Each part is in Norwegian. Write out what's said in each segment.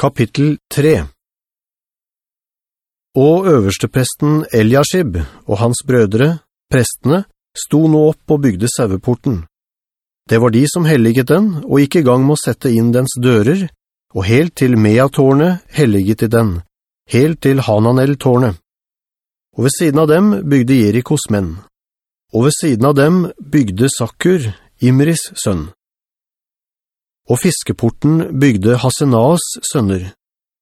Kapittel 3 Og øverstepresten Eliashib og hans brødre, prestene, sto nå opp og bygde saueporten. Det var de som helliget den, og gikk i gang med å sette inn dens dører, og helt til Mea-tårnet helliget de den, helt til Hananel-tårnet. Og ved siden av dem bygde Jerikos menn. Og ved siden av dem bygde Sakkur, Imris sønn. Og fiskeporten bygde Hasenas sønner.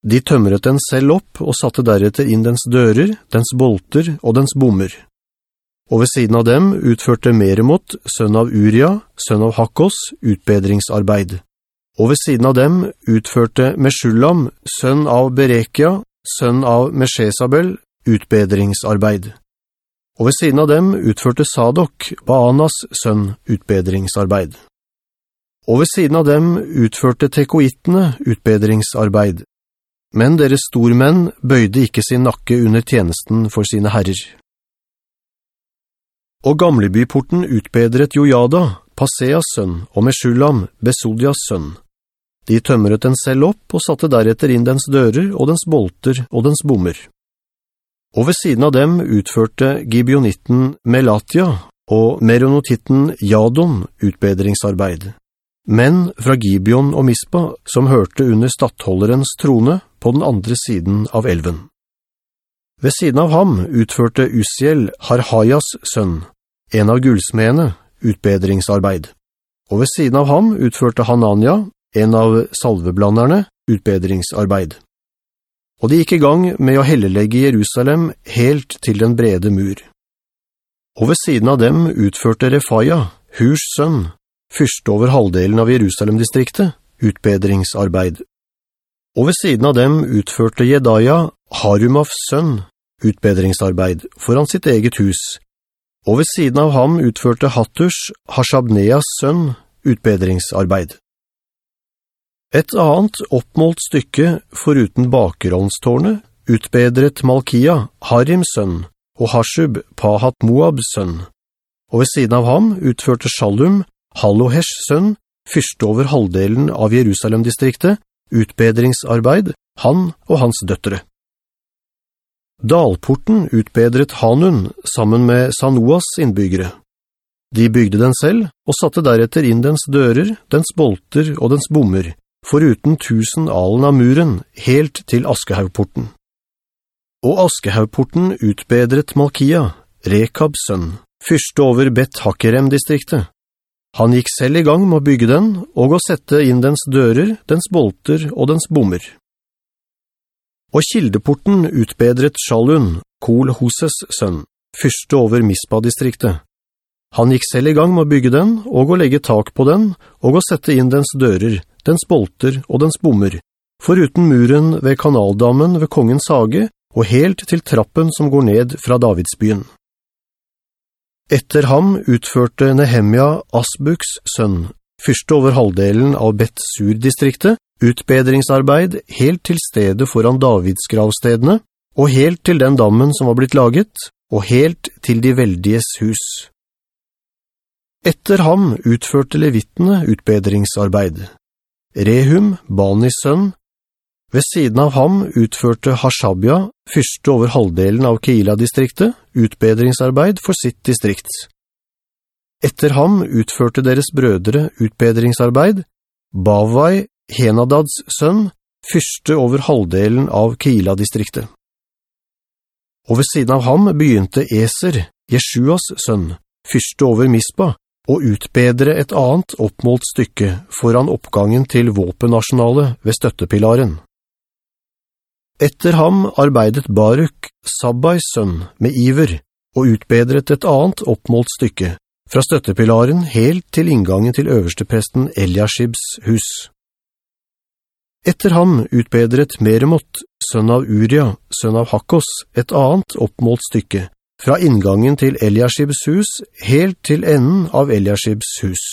De tømret den selv opp og satte deretter inn dens dører, dens bolter og dens bommer. Og ved siden av dem utførte Meremot, sønn av Uria, sønn av Hakkos, utbedringsarbeid. Og ved siden av dem utførte Meshulam, sønn av Berekia, sønn av Meshesabel, utbedringsarbeid. Og ved siden av dem utførte Sadok, Baanas sønn, utbedringsarbeid. Og ved siden av dem utførte tekoittene utbedringsarbeid. Men deres stormenn bøyde ikke sin nakke under tjenesten for sine herrer. Og gamlebyporten utbedret Jojada, Paseas sønn, og Meshulam, Besodias sønn. De tømret den selv opp og satte deretter inn dens dører og dens bolter og dens bommer. Og ved siden av dem utførte Gibionitten Melatia og Meronotitten Jadon utbedringsarbeid. Men fra Gibeon og Mispa, som hørte under stattholderens trone på den andre siden av elven. Ved siden av ham utførte Usiel Harhajas sønn, en av guldsmene, utbedringsarbeid. Og ved siden av ham utførte Hanania, en av salveblanderne, utbedringsarbeid. Og de gikk i gang med å hellelegge Jerusalem helt til den brede mur. Og ved siden av dem utførte Refaya, Hurs sønn, fyrste over halvdelen av Jerusalem-distriktet, utbedringsarbeid. Og ved siden av dem utførte Jedaja, Harumafs sønn, utbedringsarbeid foran sitt eget hus, og ved siden av ham utførte Hattush, Hashabneas sønn, utbedringsarbeid. Et annet oppmålt stykke foruten bakeråndstårnet utbedret Malkia, Harims sønn, og Hashub, Pahat Moabs sønn, og ved siden av ham utførte Shalum, Hallohesh sønn, fyrste over halvdelen av Jerusalem-distriktet, utbedringsarbeid, han og hans døttere. Dalporten utbedret Hanun sammen med Sanoas innbyggere. De bygde den selv og satte deretter inn dens dører, dens bolter og dens bommer, foruten tusen alen av muren, helt til Askehaugporten. Og Askehaugporten utbedret Malkia, Rekabs sønn, fyrste over Bet-Hakerem-distriktet. Han gikk selv i gang med å bygge den, og å sette inn dens dører, dens bolter og dens bommer. Og kildeporten utbedret Shalun, Kol Hoses sønn, fyrste over Mispa-distriktet. Han gikk selv i gang med å bygge den, og å legge tak på den, og å sette inn dens dører, dens bolter og dens bommer, foruten muren ved kanaldammen ved kongens hage, og helt til trappen som går ned fra Davidsbyen. Etter ham utførte Nehemia Asbuks sønn, fyrste over halvdelen av Bet-Sur-distriktet, utbedringsarbeid helt til stedet foran Davids gravstedene, og helt til den dammen som var blitt laget, og helt til de veldiges hus. Etter ham utførte levittene utbedringsarbeid. Rehum, Banis sønn, ved siden av ham utførte Hashabia, fyrste over halvdelen av Keila-distriktet, utbedringsarbeid for sitt distrikt. Etter ham utførte deres brødre utbedringsarbeid, Bavai, Henadads sønn, fyrste over halvdelen av Keila-distriktet. Og ved siden av ham begynte Eser, Jeshuas sønn, fyrste over Mispa, og utbedre et annet oppmålt stykke foran oppgangen til våpenasjonale ved støttepilaren. Etter ham arbeidet Baruk, Sabbais sønn, med iver, og utbedret et annet oppmålt stykke, fra støttepilaren helt til inngangen til øverstepresten Eliashibs hus. Etter ham utbedret Meremot, sønn av Uria, sønn av Hakkos, et annet oppmålt stykke, fra inngangen til Eliashibs hus helt til enden av Eliashibs hus.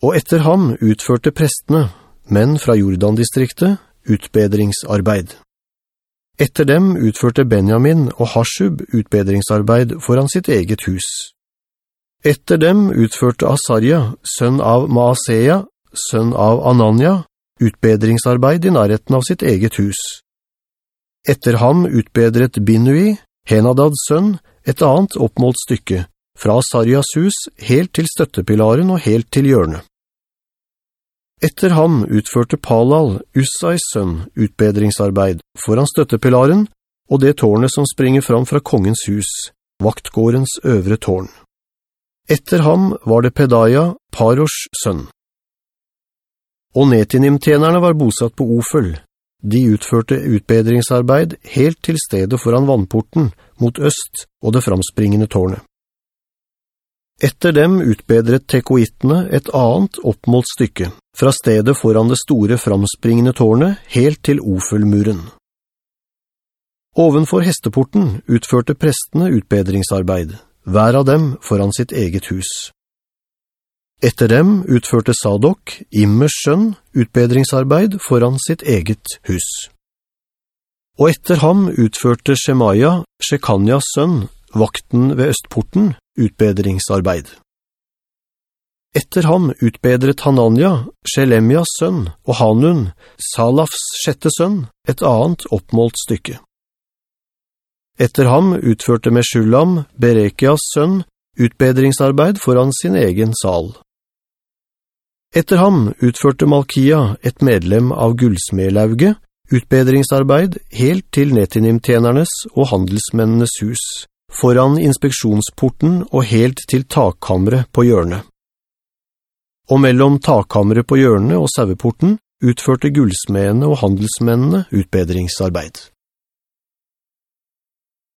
Og etter ham utførte prestene, menn fra Jordan-distriktet, utbedringsarbeid. Etter dem utførte Benjamin og Hashub utbedringsarbeid foran sitt eget hus. Etter dem utførte Asarja, sønn av Maasea, sønn av Anania, utbedringsarbeid i nærheten av sitt eget hus. Etter ham utbedret Binui, Henadads sønn, et annet oppmålt stykke, fra Asarjas hus helt til støttepilaren og helt til hjørnet. Etter ham utførte Palal, Ussais sønn, utbedringsarbeid foran støttepilaren og det tårnet som springer fram fra kongens hus, vaktgårdens øvre tårn. Etter ham var det Pedaya, Paros sønn. Og Netinim-tjenerne var bosatt på Ofel. De utførte utbedringsarbeid helt til stedet foran vannporten, mot øst og det framspringende tårnet. Etter dem utbedret tekoittene et annet oppmålt stykke, fra stedet foran det store framspringende tårnet helt til Ofelmuren. Ovenfor hesteporten utførte prestene utbedringsarbeid, hver av dem foran sitt eget hus. Etter dem utførte Sadok, Immers sønn, utbedringsarbeid foran sitt eget hus. Og etter ham utførte Shemaya, Shekanyas sønn, vakten ved Østporten, utbedringsarbeid. Etter ham utbedret Hanania, Shelemias sønn, og Hanun, Salafs sjette sønn, et annet oppmålt stykke. Etter ham utførte Meshulam, Berekias sønn, utbedringsarbeid foran sin egen sal. Etter ham utførte Malkia, et medlem av gullsmedlauget, utbedringsarbeid helt til Netinim-tjenernes og handelsmennenes hus, foran inspeksjonsporten og helt til takkammeret på hjørnet. Og mellom takkammeret på hjørnet og saueporten utførte gullsmedene og handelsmennene utbedringsarbeid.